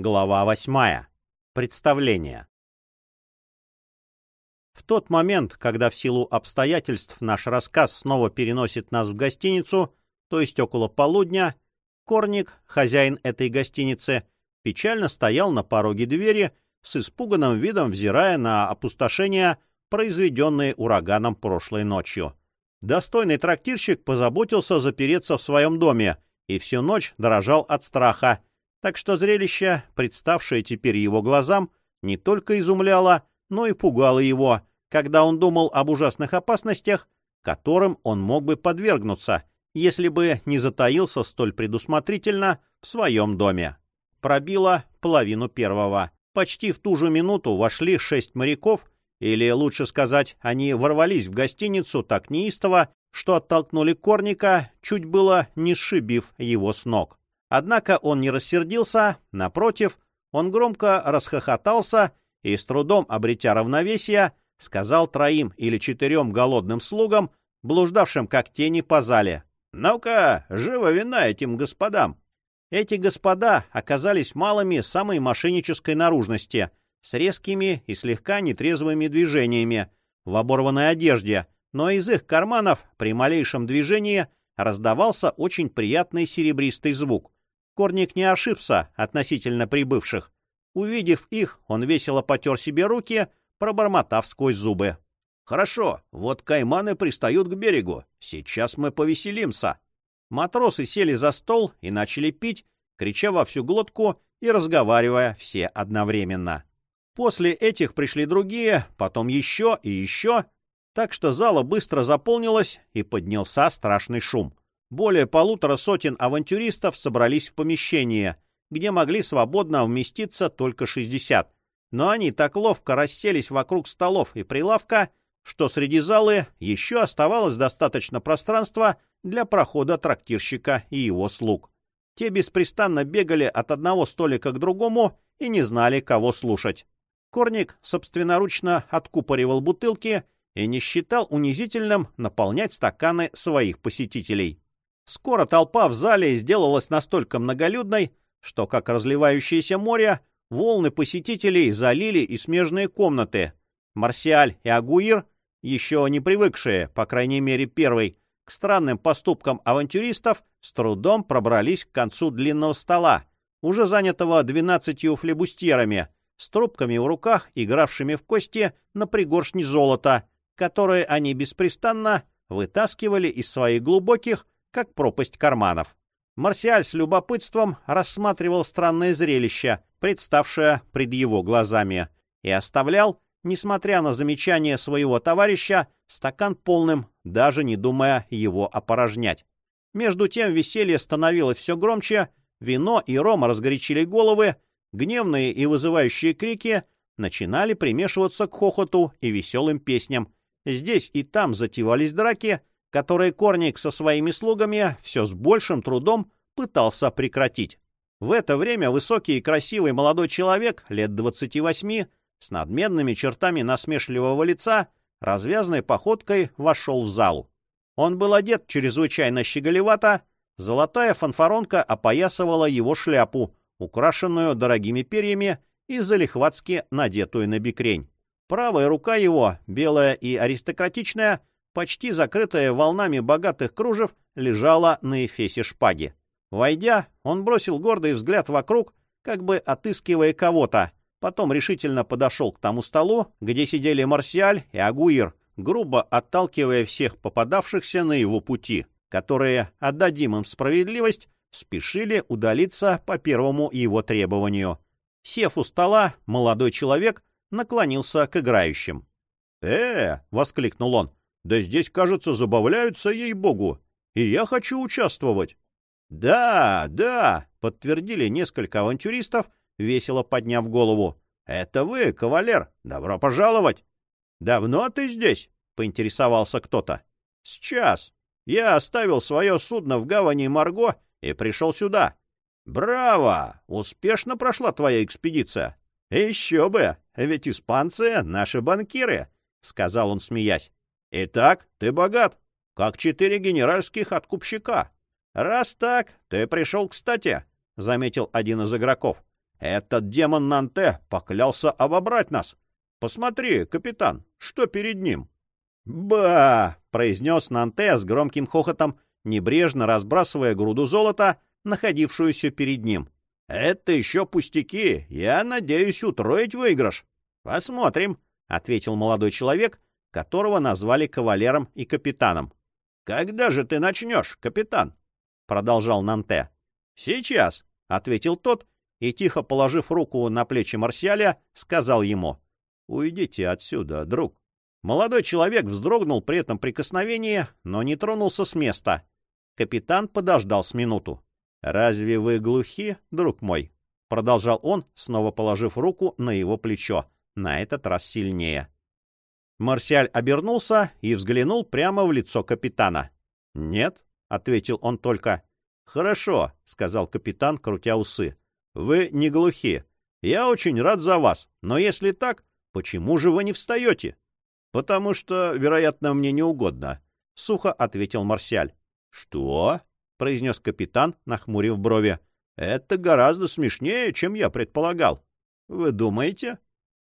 Глава восьмая. Представление. В тот момент, когда в силу обстоятельств наш рассказ снова переносит нас в гостиницу, то есть около полудня, Корник, хозяин этой гостиницы, печально стоял на пороге двери, с испуганным видом взирая на опустошение, произведенные ураганом прошлой ночью. Достойный трактирщик позаботился запереться в своем доме и всю ночь дрожал от страха, так что зрелище, представшее теперь его глазам, не только изумляло, но и пугало его, когда он думал об ужасных опасностях, которым он мог бы подвергнуться, если бы не затаился столь предусмотрительно в своем доме. Пробило половину первого. Почти в ту же минуту вошли шесть моряков, или, лучше сказать, они ворвались в гостиницу так неистово, что оттолкнули Корника, чуть было не сшибив его с ног. Однако он не рассердился, напротив, он громко расхохотался и, с трудом обретя равновесие, сказал троим или четырем голодным слугам, блуждавшим как тени по зале. «Ну-ка, живо вина этим господам!» Эти господа оказались малыми самой мошеннической наружности, с резкими и слегка нетрезвыми движениями, в оборванной одежде, но из их карманов при малейшем движении раздавался очень приятный серебристый звук. Корник не ошибся относительно прибывших. Увидев их, он весело потер себе руки, пробормотав сквозь зубы. «Хорошо, вот кайманы пристают к берегу. Сейчас мы повеселимся». Матросы сели за стол и начали пить, крича во всю глотку и разговаривая все одновременно. После этих пришли другие, потом еще и еще, так что зала быстро заполнилась и поднялся страшный шум. Более полутора сотен авантюристов собрались в помещение, где могли свободно вместиться только 60. Но они так ловко расселись вокруг столов и прилавка, что среди залы еще оставалось достаточно пространства для прохода трактирщика и его слуг. Те беспрестанно бегали от одного столика к другому и не знали, кого слушать. Корник собственноручно откупоривал бутылки и не считал унизительным наполнять стаканы своих посетителей. Скоро толпа в зале сделалась настолько многолюдной, что, как разливающееся море, волны посетителей залили и смежные комнаты. Марсиаль и Агуир, еще не привыкшие, по крайней мере первый, к странным поступкам авантюристов, с трудом пробрались к концу длинного стола, уже занятого двенадцатью флебустьерами, с трубками в руках, игравшими в кости на пригоршни золота, которые они беспрестанно вытаскивали из своих глубоких, как пропасть карманов. Марсиаль с любопытством рассматривал странное зрелище, представшее пред его глазами, и оставлял, несмотря на замечание своего товарища, стакан полным, даже не думая его опорожнять. Между тем веселье становилось все громче, вино и ром разгорячили головы, гневные и вызывающие крики начинали примешиваться к хохоту и веселым песням. Здесь и там затевались драки, которые Корник со своими слугами все с большим трудом пытался прекратить. В это время высокий и красивый молодой человек, лет 28, с надменными чертами насмешливого лица, развязной походкой вошел в залу. Он был одет чрезвычайно щеголевато, золотая фанфаронка опоясывала его шляпу, украшенную дорогими перьями и залихватски надетую на бикрень. Правая рука его, белая и аристократичная, почти закрытая волнами богатых кружев, лежала на эфесе шпаги. Войдя, он бросил гордый взгляд вокруг, как бы отыскивая кого-то, потом решительно подошел к тому столу, где сидели Марсиаль и Агуир, грубо отталкивая всех попадавшихся на его пути, которые, отдадим им справедливость, спешили удалиться по первому его требованию. Сев у стола, молодой человек наклонился к играющим. «Э!» — воскликнул он. Да здесь, кажется, забавляются, ей-богу. И я хочу участвовать. — Да, да, — подтвердили несколько авантюристов, весело подняв голову. — Это вы, кавалер. Добро пожаловать. — Давно ты здесь? — поинтересовался кто-то. — Сейчас. Я оставил свое судно в гавани Марго и пришел сюда. — Браво! Успешно прошла твоя экспедиция. — Еще бы, ведь испанцы — наши банкиры, — сказал он, смеясь. Итак, ты богат, как четыре генеральских откупщика. Раз так, ты пришел кстати, — заметил один из игроков. Этот демон Нанте поклялся обобрать нас. Посмотри, капитан, что перед ним?» «Ба!» — произнес Нанте с громким хохотом, небрежно разбрасывая груду золота, находившуюся перед ним. «Это еще пустяки. Я надеюсь утроить выигрыш». «Посмотрим», — ответил молодой человек, которого назвали кавалером и капитаном. «Когда же ты начнешь, капитан?» — продолжал Нанте. «Сейчас», — ответил тот, и, тихо положив руку на плечи Марсиаля, сказал ему. «Уйдите отсюда, друг». Молодой человек вздрогнул при этом прикосновении, но не тронулся с места. Капитан подождал с минуту. «Разве вы глухи, друг мой?» — продолжал он, снова положив руку на его плечо, на этот раз сильнее. Марсиаль обернулся и взглянул прямо в лицо капитана. «Нет», — ответил он только. «Хорошо», — сказал капитан, крутя усы. «Вы не глухи. Я очень рад за вас, но если так, почему же вы не встаете?» «Потому что, вероятно, мне не угодно», — сухо ответил Марсиаль. «Что?» — произнес капитан, нахмурив брови. «Это гораздо смешнее, чем я предполагал». «Вы думаете?»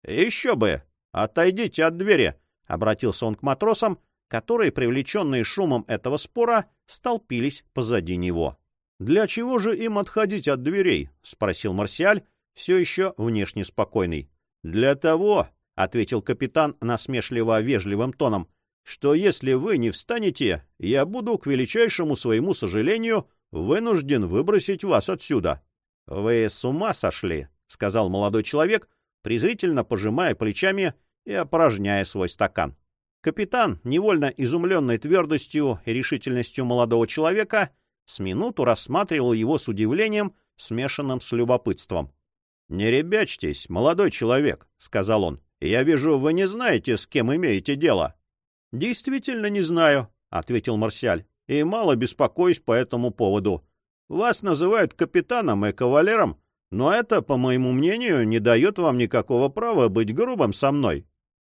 «Еще бы! Отойдите от двери!» — обратился он к матросам, которые, привлеченные шумом этого спора, столпились позади него. «Для чего же им отходить от дверей?» — спросил Марсиаль, все еще внешне спокойный. «Для того», — ответил капитан насмешливо-вежливым тоном, что если вы не встанете, я буду, к величайшему своему сожалению, вынужден выбросить вас отсюда. — Вы с ума сошли, — сказал молодой человек, презрительно пожимая плечами и опорожняя свой стакан. Капитан, невольно изумленный твердостью и решительностью молодого человека, с минуту рассматривал его с удивлением, смешанным с любопытством. — Не ребячьтесь, молодой человек, — сказал он. — Я вижу, вы не знаете, с кем имеете дело. Действительно не знаю, ответил Марсиаль. И мало беспокоюсь по этому поводу. Вас называют капитаном и кавалером, но это, по моему мнению, не дает вам никакого права быть грубым со мной.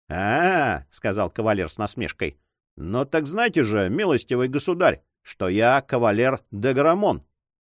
А, -а, -а сказал кавалер с насмешкой. Но так знаете же, милостивый государь, что я кавалер Деграмон.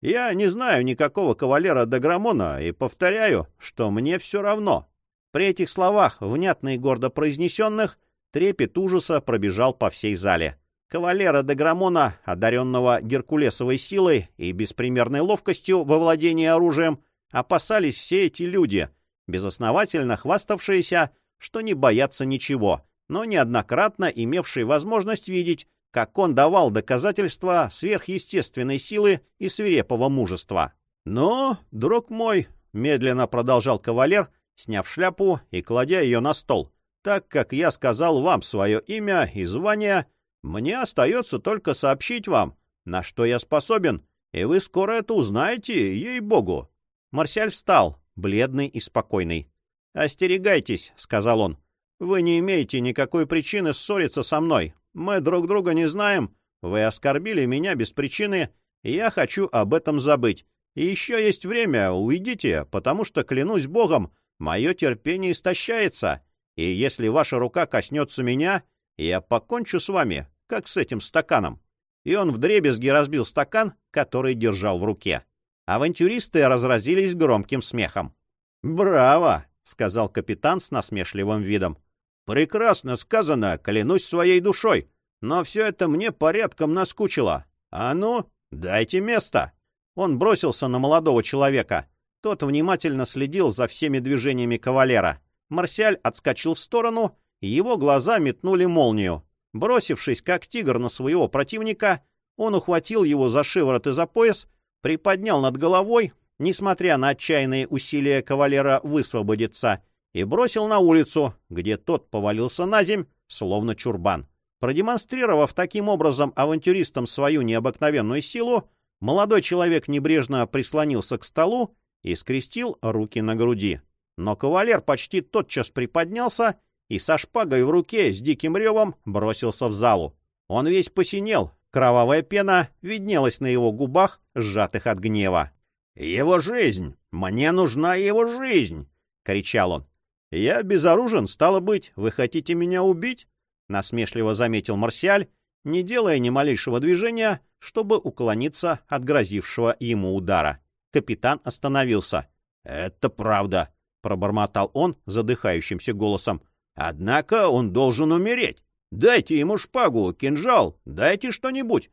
Я не знаю никакого кавалера Деграмона и повторяю, что мне все равно. При этих словах, внятно и гордо произнесенных, Трепет ужаса пробежал по всей зале. Кавалера де Грамона, одаренного геркулесовой силой и беспримерной ловкостью во владении оружием, опасались все эти люди, безосновательно хваставшиеся, что не боятся ничего, но неоднократно имевшие возможность видеть, как он давал доказательства сверхъестественной силы и свирепого мужества. «Но, друг мой», — медленно продолжал кавалер, сняв шляпу и кладя ее на стол, так как я сказал вам свое имя и звание, мне остается только сообщить вам, на что я способен, и вы скоро это узнаете, ей-богу. Марсиаль встал, бледный и спокойный. «Остерегайтесь», — сказал он. «Вы не имеете никакой причины ссориться со мной. Мы друг друга не знаем. Вы оскорбили меня без причины, я хочу об этом забыть. И еще есть время, уйдите, потому что, клянусь Богом, мое терпение истощается, и если ваша рука коснется меня, я покончу с вами, как с этим стаканом. И он вдребезги разбил стакан, который держал в руке. Авантюристы разразились громким смехом. «Браво!» — сказал капитан с насмешливым видом. «Прекрасно сказано, клянусь своей душой, но все это мне порядком наскучило. А ну, дайте место!» Он бросился на молодого человека. Тот внимательно следил за всеми движениями кавалера. Марсиаль отскочил в сторону, и его глаза метнули молнию. Бросившись, как тигр на своего противника, он ухватил его за шиворот и за пояс, приподнял над головой, несмотря на отчаянные усилия кавалера высвободиться, и бросил на улицу, где тот повалился на земь, словно чурбан. Продемонстрировав таким образом авантюристам свою необыкновенную силу, молодой человек небрежно прислонился к столу и скрестил руки на груди. Но кавалер почти тотчас приподнялся и со шпагой в руке с диким ревом бросился в залу. Он весь посинел, кровавая пена виднелась на его губах, сжатых от гнева. «Его жизнь! Мне нужна его жизнь!» — кричал он. «Я безоружен, стало быть, вы хотите меня убить?» — насмешливо заметил Марсиаль, не делая ни малейшего движения, чтобы уклониться от грозившего ему удара. Капитан остановился. «Это правда», — пробормотал он задыхающимся голосом. «Однако он должен умереть. Дайте ему шпагу, кинжал, дайте что-нибудь».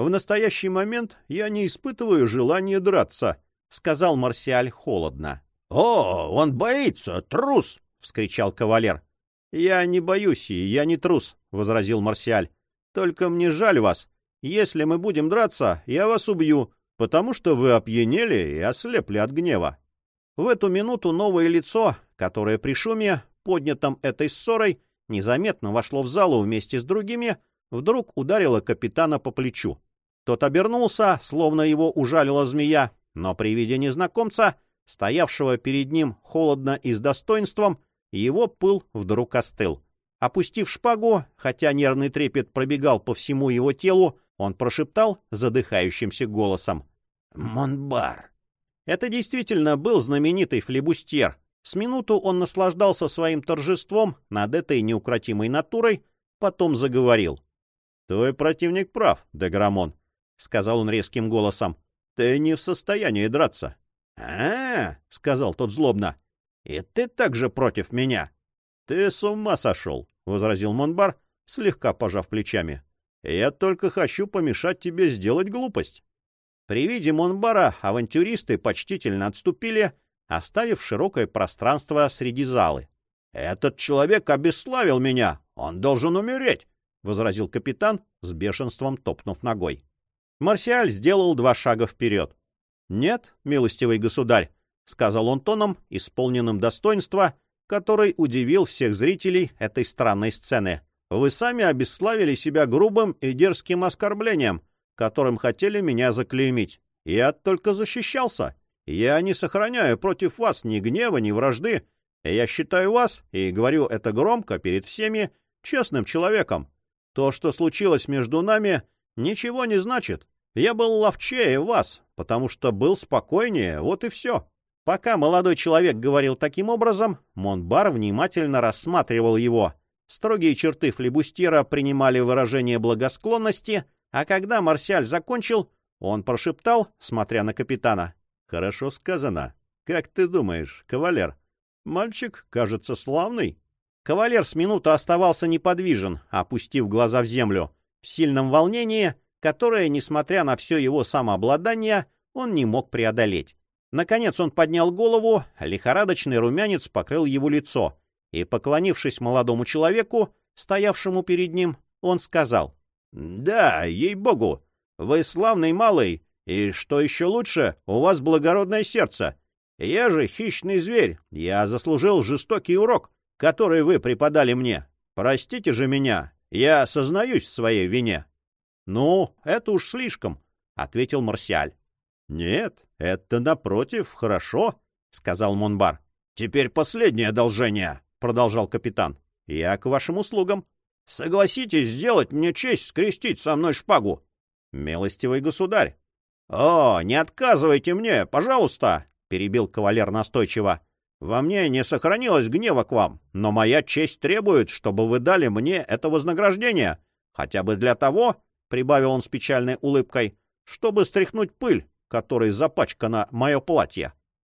«В настоящий момент я не испытываю желания драться», — сказал Марсиаль холодно. «О, он боится, трус!» — вскричал кавалер. «Я не боюсь, и я не трус», — возразил Марсиаль. «Только мне жаль вас. Если мы будем драться, я вас убью, потому что вы опьянели и ослепли от гнева». В эту минуту новое лицо, которое при шуме, поднятом этой ссорой, незаметно вошло в залу вместе с другими, вдруг ударило капитана по плечу. Тот обернулся, словно его ужалила змея, но при виде незнакомца, стоявшего перед ним холодно и с достоинством, его пыл вдруг остыл. Опустив шпагу, хотя нервный трепет пробегал по всему его телу, он прошептал задыхающимся голосом. «Монбар!» Это действительно был знаменитый флебустьер. С минуту он наслаждался своим торжеством над этой неукротимой натурой, потом заговорил. «Твой противник прав, Деграмон», — сказал он резким голосом. «Ты не в состоянии драться». «А-а-а!» — сказал тот злобно. «И ты также против меня?» «Ты с ума сошел», — возразил Монбар, слегка пожав плечами. «Я только хочу помешать тебе сделать глупость». При виде Монбара авантюристы почтительно отступили, оставив широкое пространство среди залы. «Этот человек обесславил меня! Он должен умереть!» — возразил капитан, с бешенством топнув ногой. Марсиаль сделал два шага вперед. «Нет, милостивый государь», — сказал он тоном, исполненным достоинства, который удивил всех зрителей этой странной сцены. «Вы сами обесславили себя грубым и дерзким оскорблением, которым хотели меня заклеймить. Я только защищался. Я не сохраняю против вас ни гнева, ни вражды. Я считаю вас, и говорю это громко перед всеми, честным человеком. То, что случилось между нами, ничего не значит. Я был ловчее вас, потому что был спокойнее, вот и все. Пока молодой человек говорил таким образом, Монбар внимательно рассматривал его. Строгие черты флебустьера принимали выражение благосклонности, а когда Марсиаль закончил, он прошептал, смотря на капитана. «Хорошо сказано. Как ты думаешь, кавалер? Мальчик, кажется, славный». Кавалер с минуту оставался неподвижен, опустив глаза в землю, в сильном волнении — которое, несмотря на все его самообладание, он не мог преодолеть. Наконец он поднял голову, лихорадочный румянец покрыл его лицо, и, поклонившись молодому человеку, стоявшему перед ним, он сказал, «Да, ей-богу, вы славный малый, и, что еще лучше, у вас благородное сердце. Я же хищный зверь, я заслужил жестокий урок, который вы преподали мне. Простите же меня, я сознаюсь в своей вине». «Ну, это уж слишком», — ответил Марсиаль. «Нет, это, напротив, хорошо», — сказал Монбар. «Теперь последнее одолжение», — продолжал капитан. «Я к вашим услугам. Согласитесь сделать мне честь скрестить со мной шпагу». «Милостивый государь». «О, не отказывайте мне, пожалуйста», — перебил кавалер настойчиво. «Во мне не сохранилось гнева к вам, но моя честь требует, чтобы вы дали мне это вознаграждение, хотя бы для того, прибавил он с печальной улыбкой, чтобы стряхнуть пыль, которой запачкано мое платье.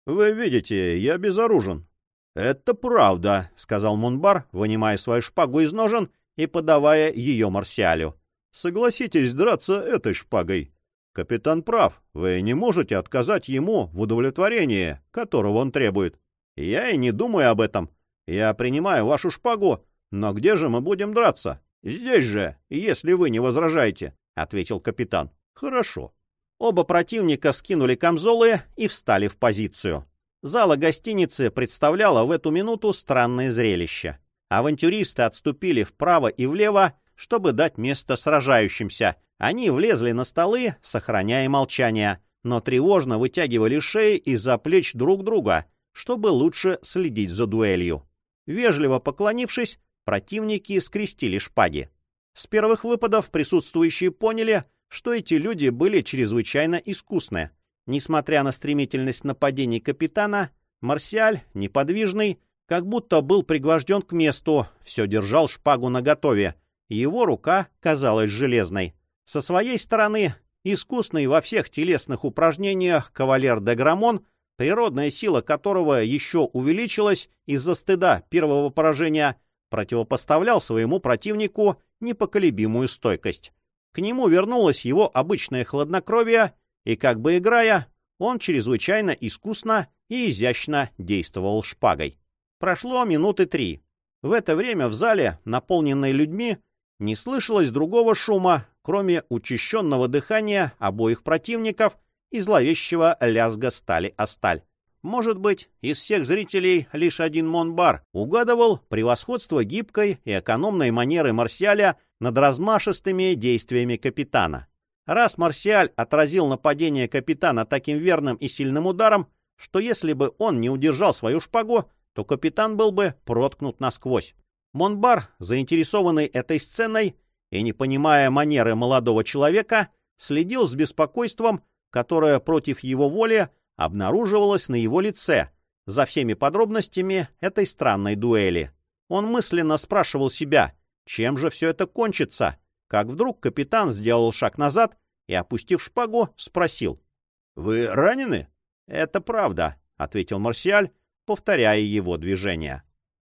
Вы видите, я безоружен. Это правда, сказал Мунбар, вынимая свою шпагу из ножен и подавая ее Марсиалю. Согласитесь драться этой шпагой. Капитан прав, вы не можете отказать ему в удовлетворении, которого он требует. Я и не думаю об этом. Я принимаю вашу шпагу, но где же мы будем драться? «Здесь же, если вы не возражаете», — ответил капитан. «Хорошо». Оба противника скинули камзолы и встали в позицию. Зала гостиницы представляла в эту минуту странное зрелище. Авантюристы отступили вправо и влево, чтобы дать место сражающимся. Они влезли на столы, сохраняя молчание, но тревожно вытягивали шеи из-за плеч друг друга, чтобы лучше следить за дуэлью. Вежливо поклонившись, Противники скрестили шпаги. С первых выпадов присутствующие поняли, что эти люди были чрезвычайно искусны. Несмотря на стремительность нападений капитана, Марсиаль, неподвижный, как будто был пригвожден к месту, все держал шпагу наготове. Его рука казалась железной. Со своей стороны, искусный во всех телесных упражнениях кавалер де Грамон природная сила которого еще увеличилась из-за стыда первого поражения, противопоставлял своему противнику непоколебимую стойкость. К нему вернулось его обычное хладнокровие, и, как бы играя, он чрезвычайно искусно и изящно действовал шпагой. Прошло минуты три. В это время в зале, наполненной людьми, не слышалось другого шума, кроме учащенного дыхания обоих противников и зловещего лязга стали о сталь. Может быть, из всех зрителей лишь один Монбар угадывал превосходство гибкой и экономной манеры Марсиаля над размашистыми действиями капитана. Раз Марсиаль отразил нападение капитана таким верным и сильным ударом, что если бы он не удержал свою шпагу, то капитан был бы проткнут насквозь. Монбар, заинтересованный этой сценой и не понимая манеры молодого человека, следил с беспокойством, которое против его воли обнаруживалось на его лице, за всеми подробностями этой странной дуэли. Он мысленно спрашивал себя, чем же все это кончится, как вдруг капитан сделал шаг назад и, опустив шпагу, спросил. — Вы ранены? — Это правда, — ответил Марсиаль, повторяя его движение.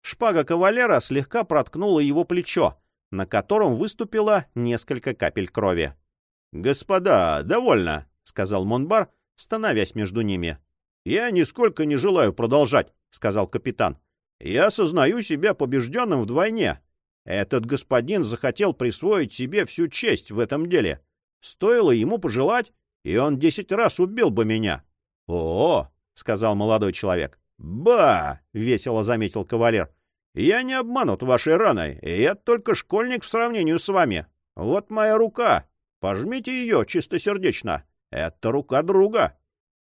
Шпага кавалера слегка проткнула его плечо, на котором выступило несколько капель крови. — Господа, довольно, — сказал Монбар, становясь между ними. — Я нисколько не желаю продолжать, — сказал капитан. — Я осознаю себя побежденным вдвойне. Этот господин захотел присвоить себе всю честь в этом деле. Стоило ему пожелать, и он десять раз убил бы меня. — О, — сказал молодой человек. «Ба!» — весело заметил кавалер. «Я не обманут вашей раной, я только школьник в сравнении с вами. Вот моя рука. Пожмите ее чистосердечно. Это рука друга».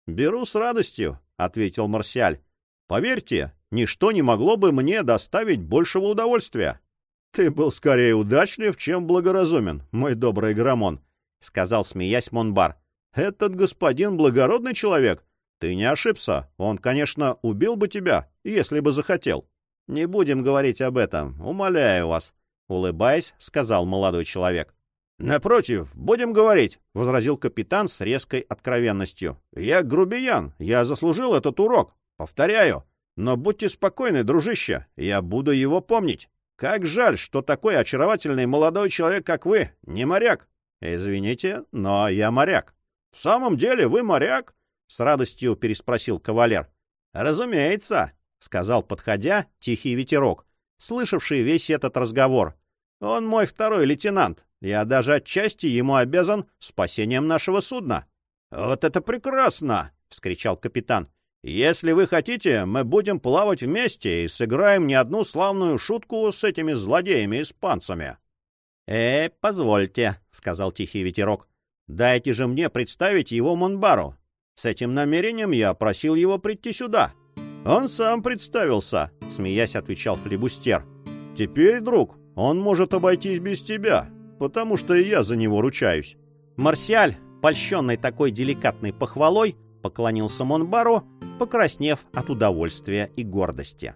«Беру с радостью», — ответил Марсиаль. «Поверьте, ничто не могло бы мне доставить большего удовольствия». «Ты был скорее удачлив, чем благоразумен, мой добрый Грамон», — сказал, смеясь Монбар. «Этот господин благородный человек, ты не ошибся. Он, конечно, убил бы тебя, если бы захотел. Не будем говорить об этом, умоляю вас, улыбаясь, сказал молодой человек. «Напротив, будем говорить», — возразил капитан с резкой откровенностью. «Я грубиян, я заслужил этот урок. Повторяю. Но будьте спокойны, дружище, я буду его помнить. Как жаль, что такой очаровательный молодой человек, как вы, не моряк. Извините, но я моряк. В самом деле вы моряк? с радостью переспросил кавалер. Разумеется, сказал, подходя, тихий ветерок, слышавший весь этот разговор. Он мой второй лейтенант. Я даже отчасти ему обязан спасением нашего судна. Вот это прекрасно, вскричал капитан. Если вы хотите, мы будем плавать вместе и сыграем не одну славную шутку с этими злодеями-испанцами. — Э, позвольте, — сказал тихий ветерок. — Дайте же мне представить его Монбару. С этим намерением я просил его прийти сюда. Он сам представился, смеясь, отвечал флебустер. Теперь, друг, он может обойтись без тебя, потому что и я за него ручаюсь. Марсиаль, польщенный такой деликатной похвалой, поклонился Монбару, покраснев от удовольствия и гордости.